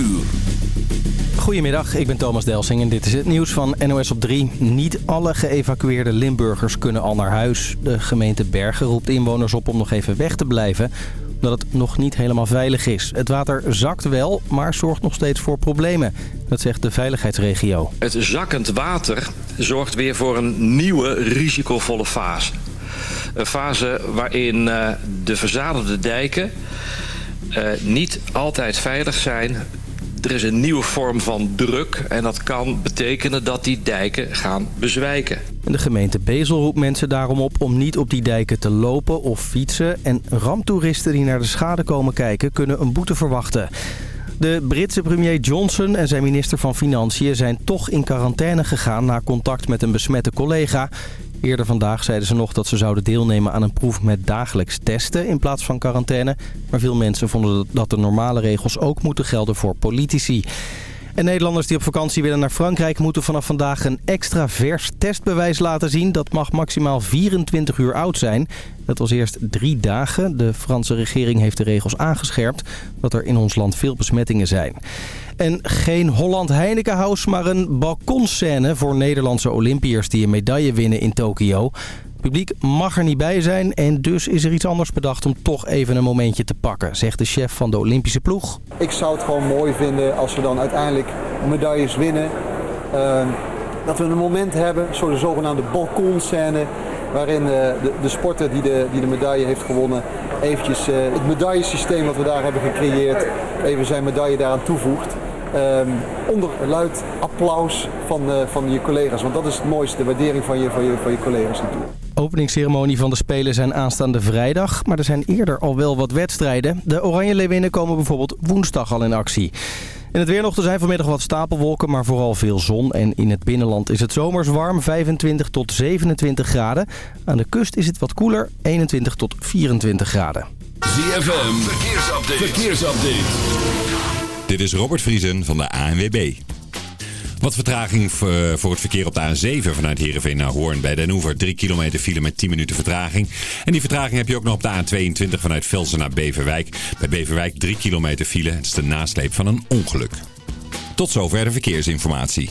uur. Goedemiddag, ik ben Thomas Delsing en dit is het nieuws van NOS op 3. Niet alle geëvacueerde Limburgers kunnen al naar huis. De gemeente Bergen roept inwoners op om nog even weg te blijven omdat het nog niet helemaal veilig is. Het water zakt wel, maar zorgt nog steeds voor problemen. Dat zegt de veiligheidsregio. Het zakkend water zorgt weer voor een nieuwe risicovolle fase. Een fase waarin uh, de verzadelde dijken uh, niet altijd veilig zijn er is een nieuwe vorm van druk en dat kan betekenen dat die dijken gaan bezwijken. De gemeente Bezel roept mensen daarom op om niet op die dijken te lopen of fietsen. En ramptoeristen die naar de schade komen kijken kunnen een boete verwachten. De Britse premier Johnson en zijn minister van Financiën zijn toch in quarantaine gegaan na contact met een besmette collega. Eerder vandaag zeiden ze nog dat ze zouden deelnemen aan een proef met dagelijks testen in plaats van quarantaine. Maar veel mensen vonden dat de normale regels ook moeten gelden voor politici. En Nederlanders die op vakantie willen naar Frankrijk moeten vanaf vandaag een extra vers testbewijs laten zien. Dat mag maximaal 24 uur oud zijn. Dat was eerst drie dagen. De Franse regering heeft de regels aangescherpt dat er in ons land veel besmettingen zijn. En geen Holland Heinekenhuis, maar een balkonscène voor Nederlandse Olympiërs die een medaille winnen in Tokio. Het publiek mag er niet bij zijn en dus is er iets anders bedacht om toch even een momentje te pakken, zegt de chef van de Olympische ploeg. Ik zou het gewoon mooi vinden als we dan uiteindelijk medailles winnen. Uh, dat we een moment hebben, zo de zogenaamde balkonscène, waarin uh, de, de, sporter die de, die de medaille heeft gewonnen eventjes uh, het medaillesysteem wat we daar hebben gecreëerd, even zijn medaille daaraan toevoegt. Um, onder luid applaus van, uh, van je collega's. Want dat is het mooiste, de waardering van je, van je, van je collega's natuurlijk. Openingsceremonie van de Spelen zijn aanstaande vrijdag. Maar er zijn eerder al wel wat wedstrijden. De Oranje Leeuwinnen komen bijvoorbeeld woensdag al in actie. En het weer nog, er zijn vanmiddag wat stapelwolken, maar vooral veel zon. En in het binnenland is het zomers warm, 25 tot 27 graden. Aan de kust is het wat koeler, 21 tot 24 graden. ZFM, verkeersupdate. verkeersupdate. Dit is Robert Vriesen van de ANWB. Wat vertraging voor het verkeer op de A7 vanuit Heerenveen naar Hoorn. Bij Den Hoever 3 kilometer file met 10 minuten vertraging. En die vertraging heb je ook nog op de A22 vanuit Velsen naar Beverwijk. Bij Beverwijk 3 kilometer file. Het is de nasleep van een ongeluk. Tot zover de verkeersinformatie.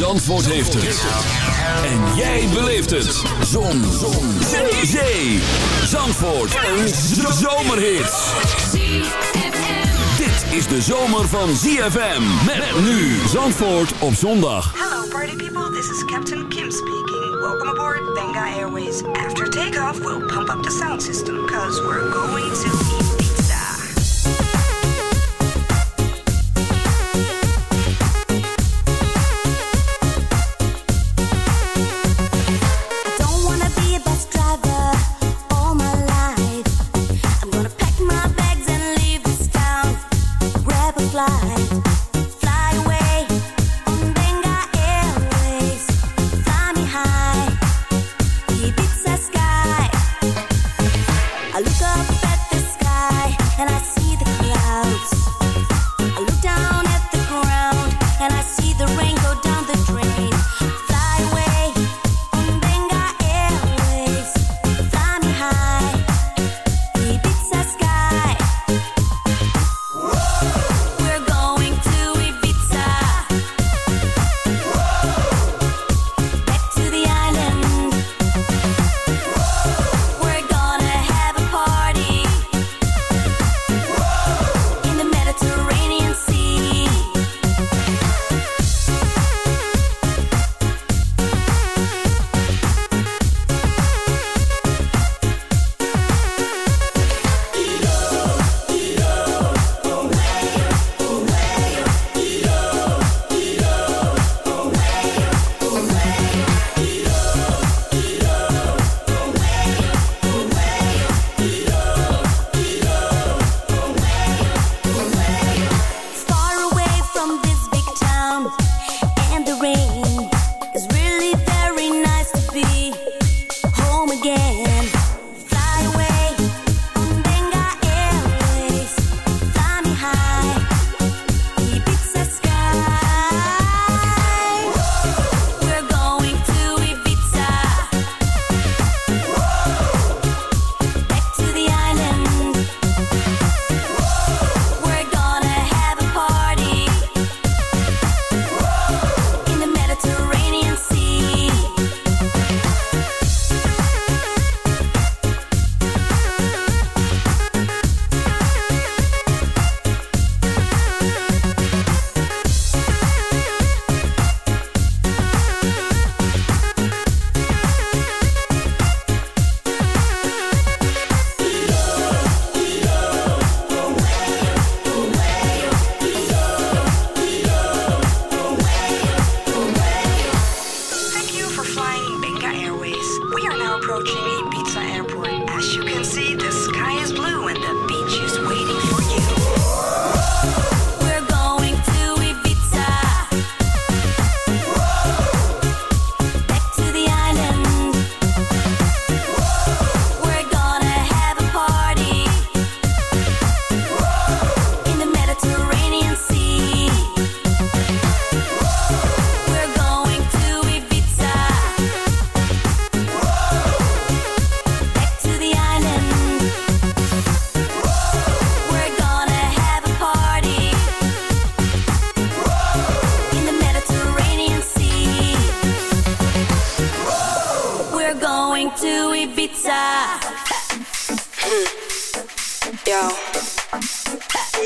Zandvoort heeft het. En jij beleeft het. Zon. Zon. Zee. Zee. Zandvoort. Een zomerhit. Dit is de zomer van ZFM. Met nu Zandvoort op zondag. Hello party people, this is Captain Kim speaking. Welcome aboard Benga Airways. After takeoff, we'll pump up the sound system, cause we're going to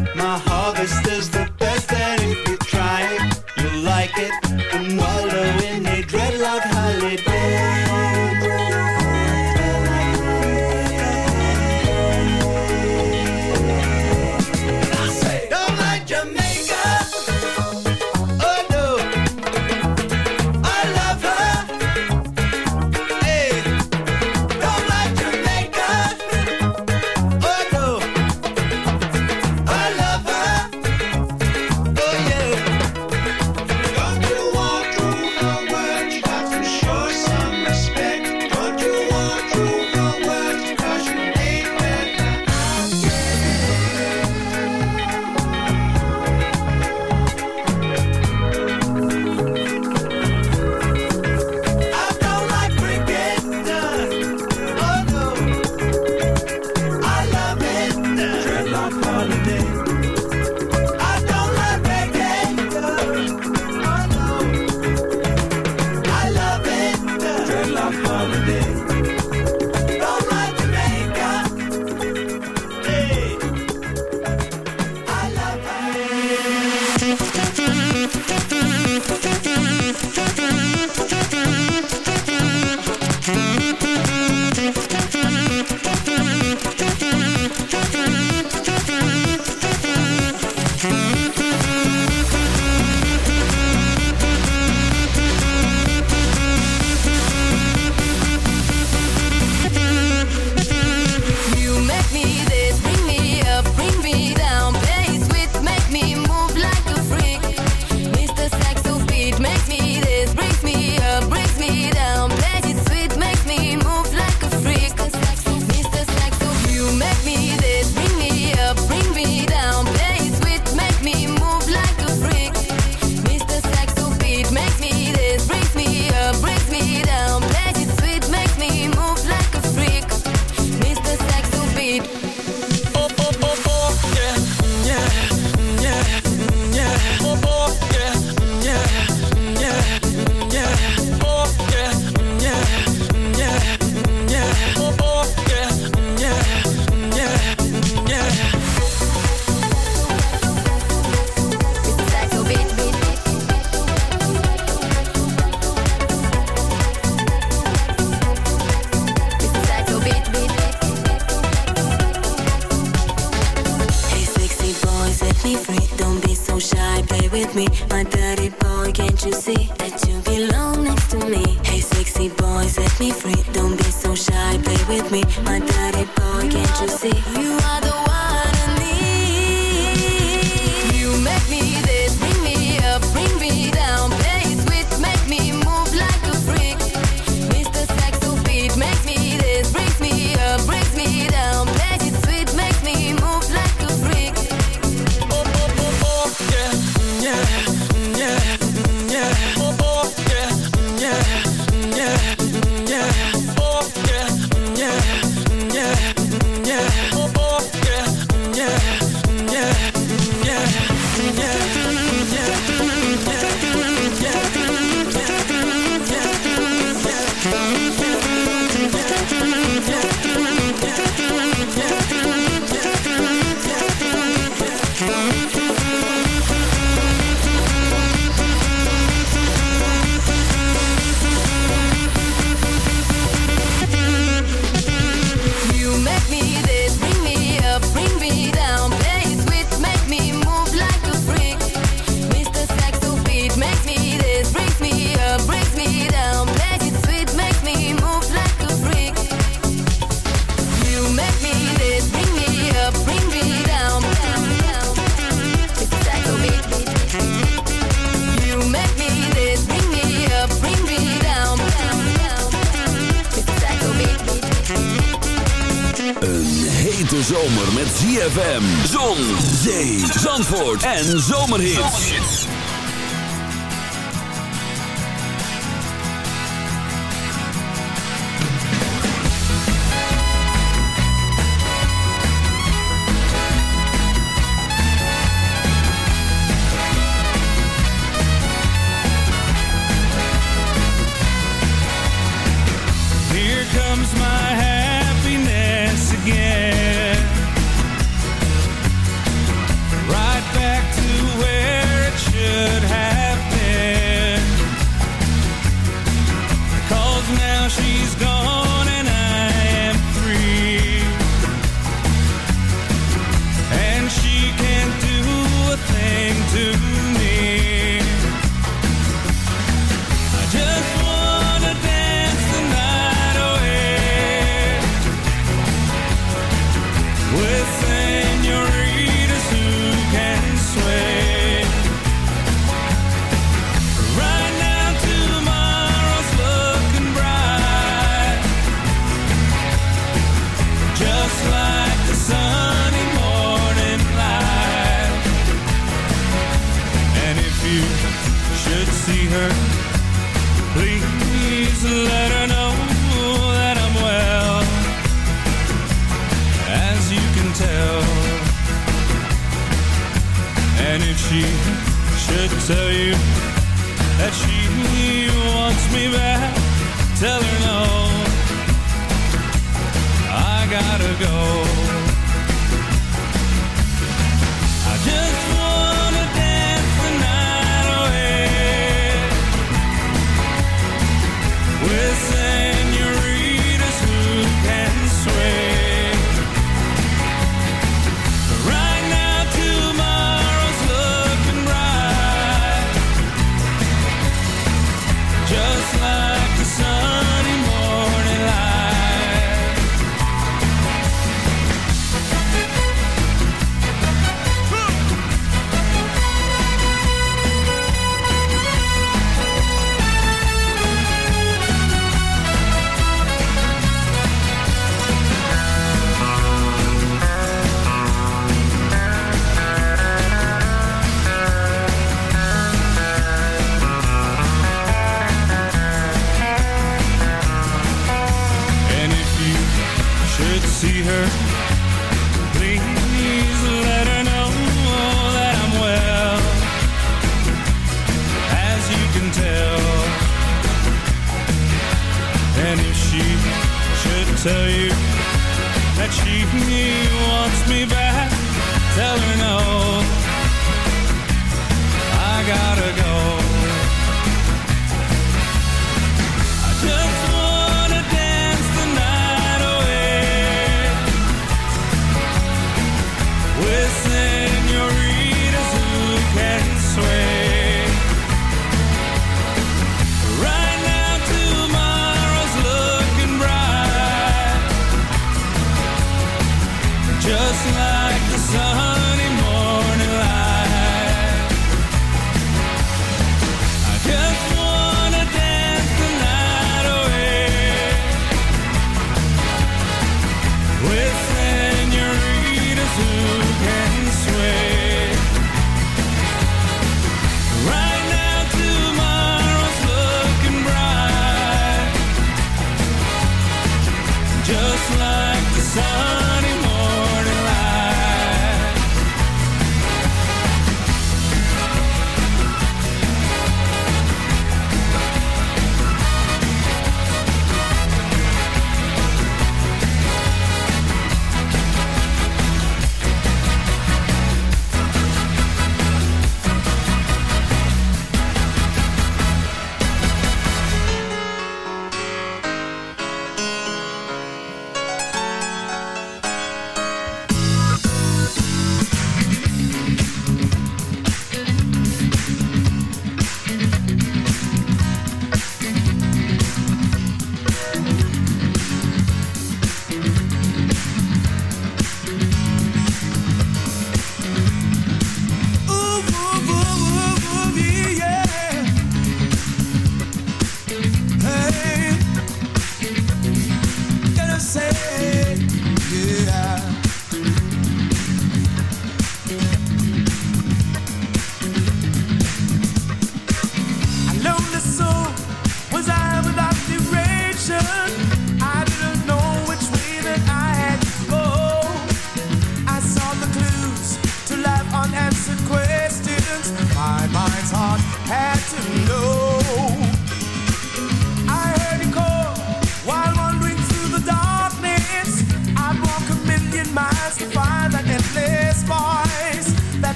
My en zomerhits.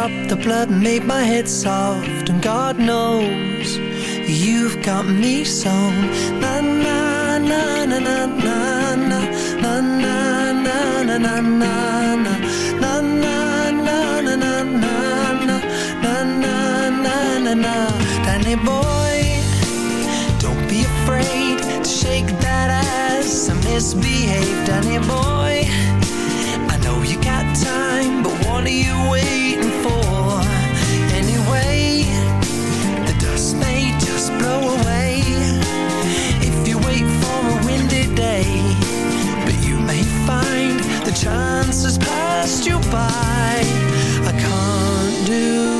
up the blood and made my head soft And God knows you've got me sewn Na na na na na na na Na na na na na na na Na na na na na na na Na na na na na Danny boy, don't be afraid To shake that ass I misbehaved, Danny boy you got time, but what are you waiting for? Anyway, the dust may just blow away if you wait for a windy day. But you may find the chance has passed you by. I can't do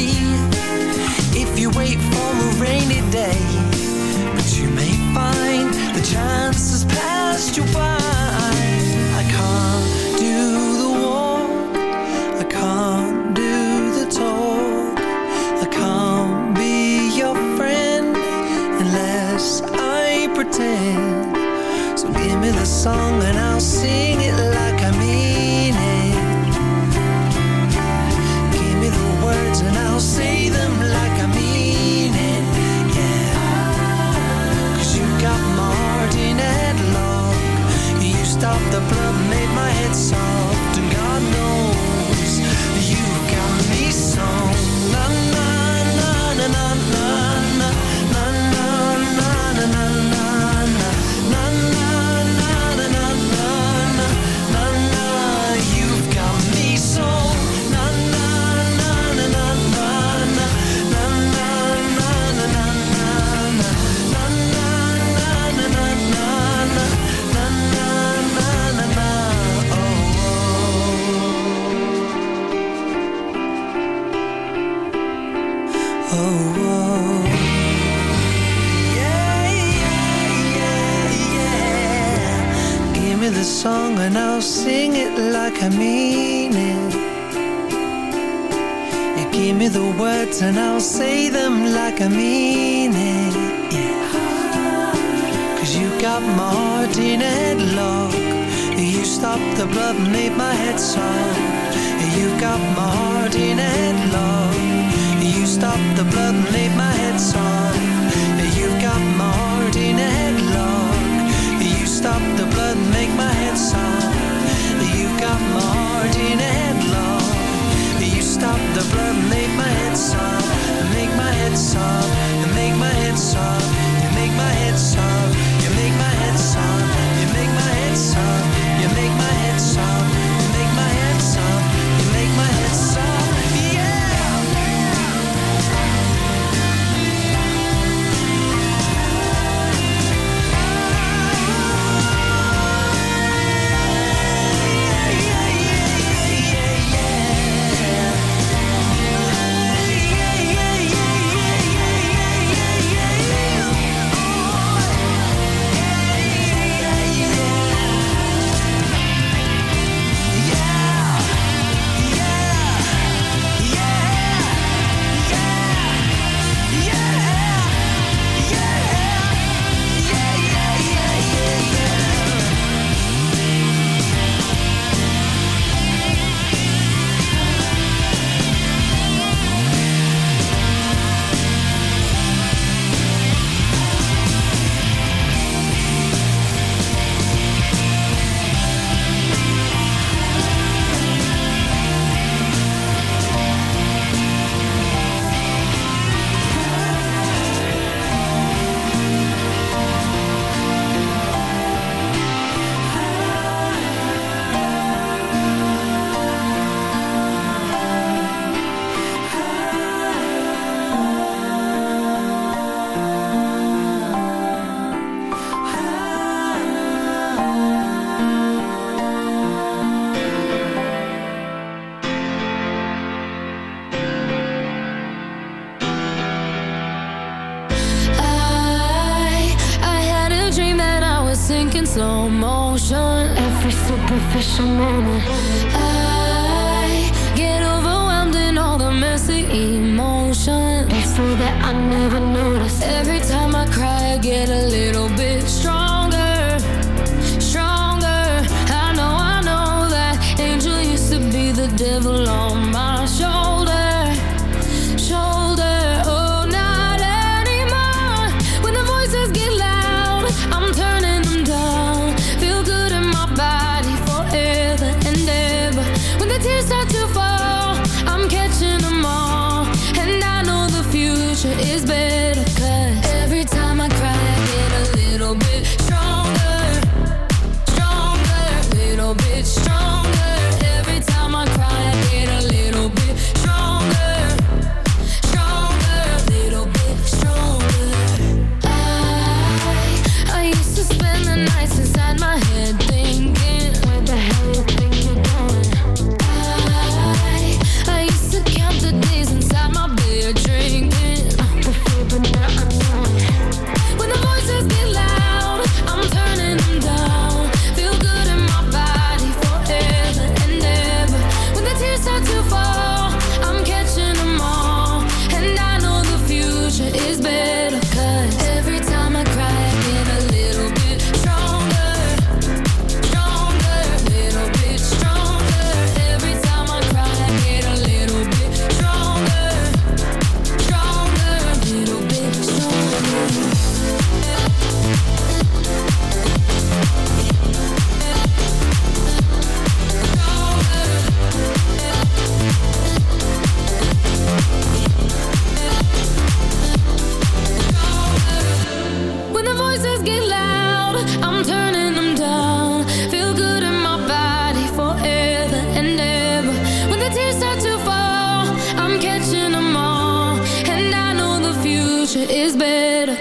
away if you wait for a rainy day. But you may find the chance has passed you by. I can't do the walk, I can't do the talk, I can't be your friend unless I pretend. So give me the song and I'll sing it like I mean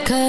Cause